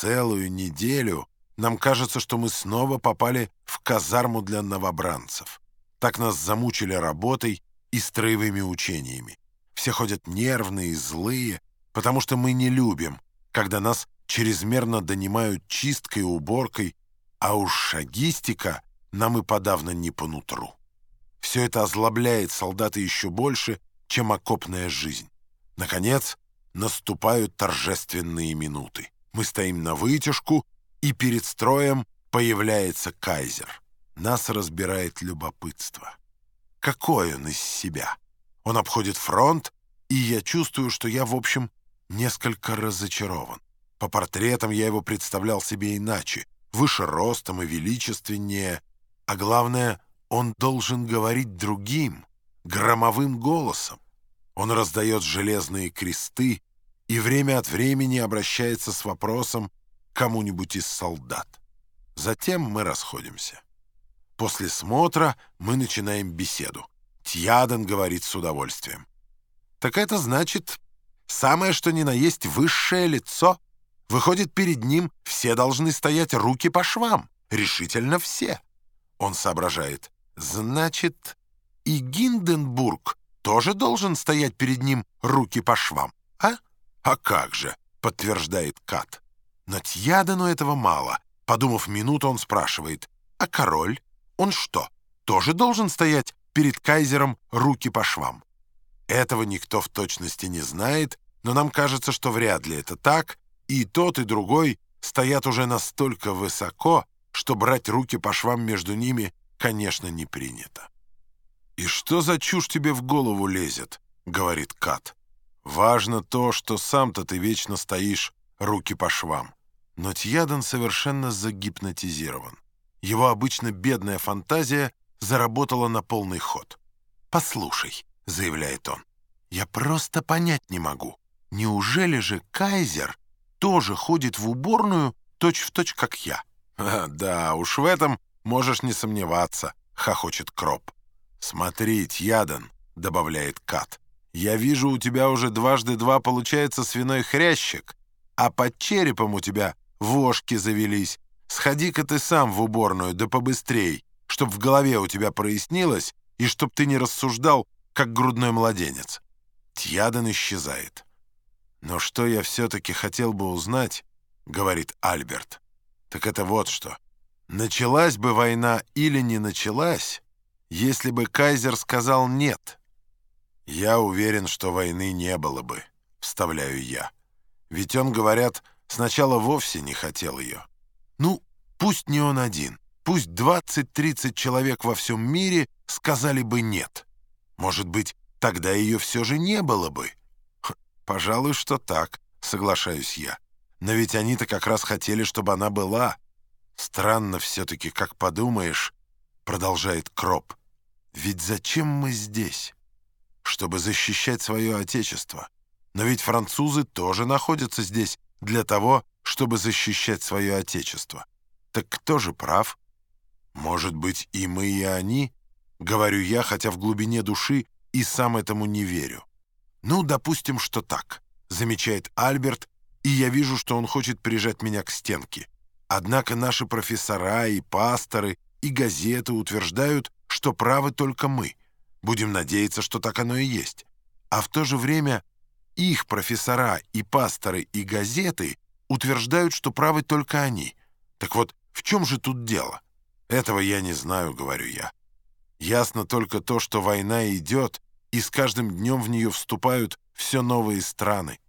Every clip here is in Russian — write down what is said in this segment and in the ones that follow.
Целую неделю нам кажется, что мы снова попали в казарму для новобранцев. Так нас замучили работой и строевыми учениями. Все ходят нервные и злые, потому что мы не любим, когда нас чрезмерно донимают чисткой и уборкой, а уж шагистика нам и подавно не по нутру. Все это озлобляет солдата еще больше, чем окопная жизнь. Наконец, наступают торжественные минуты. Мы стоим на вытяжку, и перед строем появляется кайзер. Нас разбирает любопытство. Какой он из себя? Он обходит фронт, и я чувствую, что я, в общем, несколько разочарован. По портретам я его представлял себе иначе, выше ростом и величественнее, а главное, он должен говорить другим, громовым голосом. Он раздает железные кресты и время от времени обращается с вопросом кому-нибудь из солдат. Затем мы расходимся. После смотра мы начинаем беседу. Тьяден говорит с удовольствием. «Так это значит, самое что ни на есть высшее лицо. Выходит, перед ним все должны стоять руки по швам. Решительно все». Он соображает. «Значит, и Гинденбург тоже должен стоять перед ним руки по швам, а?» «А как же?» — подтверждает Кат. Но Тьядену этого мало. Подумав минуту, он спрашивает. «А король? Он что, тоже должен стоять перед кайзером руки по швам?» Этого никто в точности не знает, но нам кажется, что вряд ли это так, и тот, и другой стоят уже настолько высоко, что брать руки по швам между ними, конечно, не принято. «И что за чушь тебе в голову лезет?» — говорит Кат. «Важно то, что сам-то ты вечно стоишь руки по швам». Но Тьядан совершенно загипнотизирован. Его обычно бедная фантазия заработала на полный ход. «Послушай», — заявляет он, — «я просто понять не могу. Неужели же Кайзер тоже ходит в уборную точь-в-точь, точь, как я?» а, «Да, уж в этом можешь не сомневаться», — хохочет Кроп. «Смотри, Тьядан», — добавляет Кат, — «я вижу, у тебя уже дважды два получается свиной хрящик, а под черепом у тебя вошки завелись. Сходи-ка ты сам в уборную, да побыстрей, чтоб в голове у тебя прояснилось и чтоб ты не рассуждал, как грудной младенец». Тьядан исчезает. «Но что я все-таки хотел бы узнать, — говорит Альберт, — так это вот что. Началась бы война или не началась, если бы кайзер сказал «нет». Я уверен, что войны не было бы, вставляю я. Ведь он, говорят, сначала вовсе не хотел ее. Ну, пусть не он один, пусть 20-30 человек во всем мире сказали бы «нет». Может быть, тогда ее все же не было бы. Пожалуй, что так, соглашаюсь я. Но ведь они-то как раз хотели, чтобы она была. Странно все-таки, как подумаешь, продолжает Кроп. Ведь зачем мы здесь? Чтобы защищать свое отечество. Но ведь французы тоже находятся здесь для того, чтобы защищать свое отечество. Так кто же прав? Может быть, и мы, и они? Говорю я, хотя в глубине души и сам этому не верю. Ну, допустим, что так, замечает Альберт, и я вижу, что он хочет прижать меня к стенке. Однако наши профессора и пасторы и газеты утверждают, что правы только мы. Будем надеяться, что так оно и есть. А в то же время их профессора и пасторы и газеты утверждают, что правы только они. Так вот, в чем же тут дело? Этого я не знаю, говорю я. Ясно только то, что война идет, и с каждым днем в нее вступают все новые страны.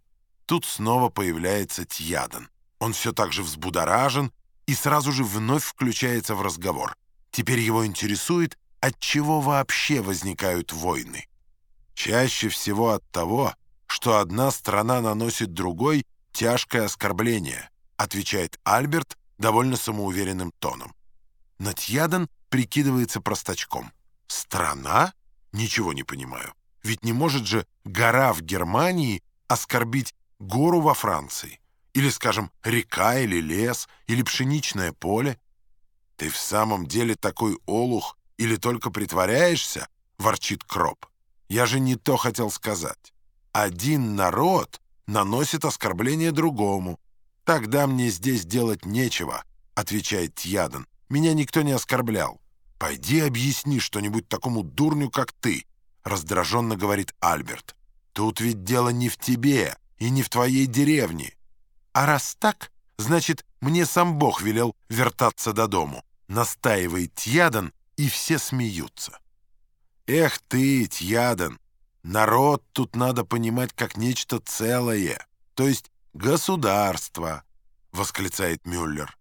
Тут снова появляется Тьядан. Он все так же взбудоражен и сразу же вновь включается в разговор. Теперь его интересует, от чего вообще возникают войны. Чаще всего от того, что одна страна наносит другой тяжкое оскорбление, отвечает Альберт довольно самоуверенным тоном. Натьядан прикидывается простачком. Страна? Ничего не понимаю. Ведь не может же гора в Германии оскорбить гору во Франции. Или, скажем, река или лес, или пшеничное поле. «Ты в самом деле такой олух или только притворяешься?» — ворчит Кроп. «Я же не то хотел сказать. Один народ наносит оскорбление другому, «Тогда мне здесь делать нечего», — отвечает Тьядан. «Меня никто не оскорблял». «Пойди объясни что-нибудь такому дурню, как ты», — раздраженно говорит Альберт. «Тут ведь дело не в тебе и не в твоей деревне. А раз так, значит, мне сам Бог велел вертаться до дому», — настаивает Тьядан, и все смеются. «Эх ты, Тьядан, народ тут надо понимать как нечто целое, то есть государство», — восклицает Мюллер.